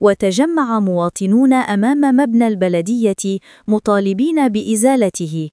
وتجمع مواطنون أمام مبنى البلدية مطالبين بإزالته.